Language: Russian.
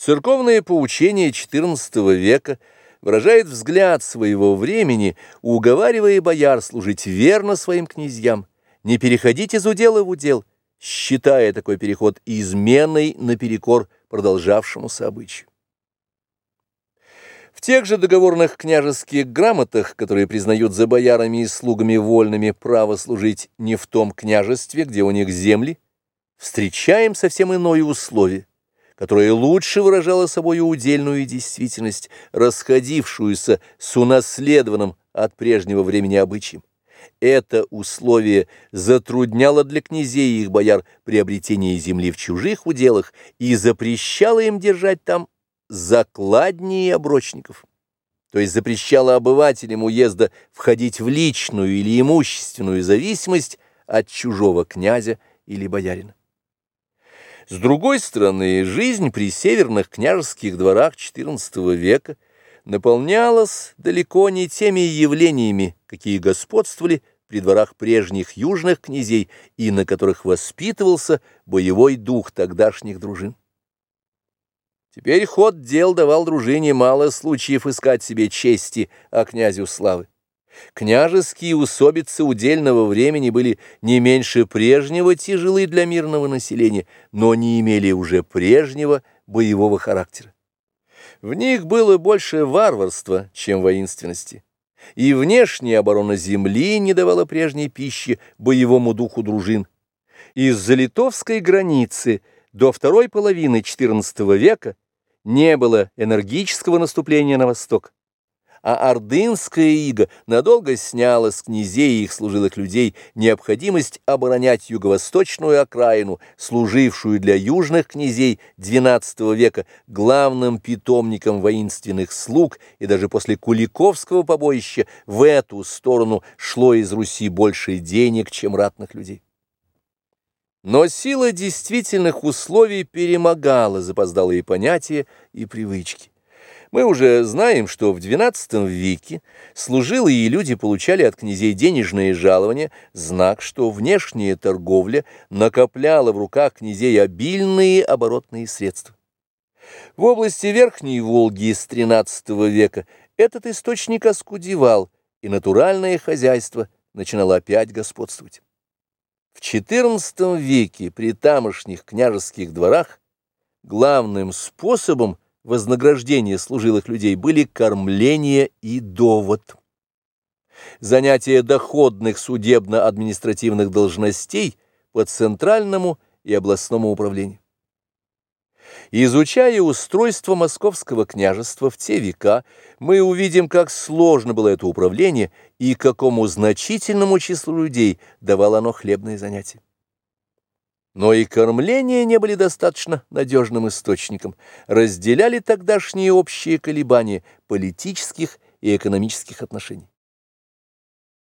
Церковное поучение XIV века выражает взгляд своего времени, уговаривая бояр служить верно своим князьям, не переходить из удела в удел, считая такой переход изменой наперекор продолжавшемуся обычаю. В тех же договорных княжеских грамотах, которые признают за боярами и слугами вольными право служить не в том княжестве, где у них земли, встречаем совсем иное условие которое лучше выражало собой удельную действительность, расходившуюся с унаследованным от прежнего времени обычаем. Это условие затрудняло для князей и их бояр приобретение земли в чужих уделах и запрещало им держать там закладнее оброчников, то есть запрещало обывателям уезда входить в личную или имущественную зависимость от чужого князя или боярина. С другой стороны, жизнь при северных княжеских дворах XIV века наполнялась далеко не теми явлениями, какие господствовали при дворах прежних южных князей и на которых воспитывался боевой дух тогдашних дружин. Теперь ход дел давал дружине мало случаев искать себе чести, а князю славы. Княжеские усобицы удельного времени были не меньше прежнего тяжелы для мирного населения, но не имели уже прежнего боевого характера. В них было больше варварства, чем воинственности. И внешняя оборона земли не давала прежней пищи боевому духу дружин. Из-за литовской границы до второй половины XIV века не было энергического наступления на восток а ордынская ига надолго сняла с князей и их служилых людей необходимость оборонять юго-восточную окраину, служившую для южных князей XII века главным питомником воинственных слуг, и даже после Куликовского побоища в эту сторону шло из Руси больше денег, чем ратных людей. Но сила действительных условий перемогала запоздалые понятия и привычки. Мы уже знаем, что в XII веке служилые люди получали от князей денежные жалования, знак, что внешняя торговля накопляла в руках князей обильные оборотные средства. В области Верхней Волги с XIII века этот источник оскудевал, и натуральное хозяйство начинало опять господствовать. В XIV веке при тамошних княжеских дворах главным способом вознаграждения служилых людей были кормление и довод. Занятие доходных судебно-административных должностей по центральному и областному управлению. Изучая устройство московского княжества в те века, мы увидим, как сложно было это управление и какому значительному числу людей давало оно хлебные занятия. Но и кормления не были достаточно надежным источником, разделяли тогдашние общие колебания политических и экономических отношений.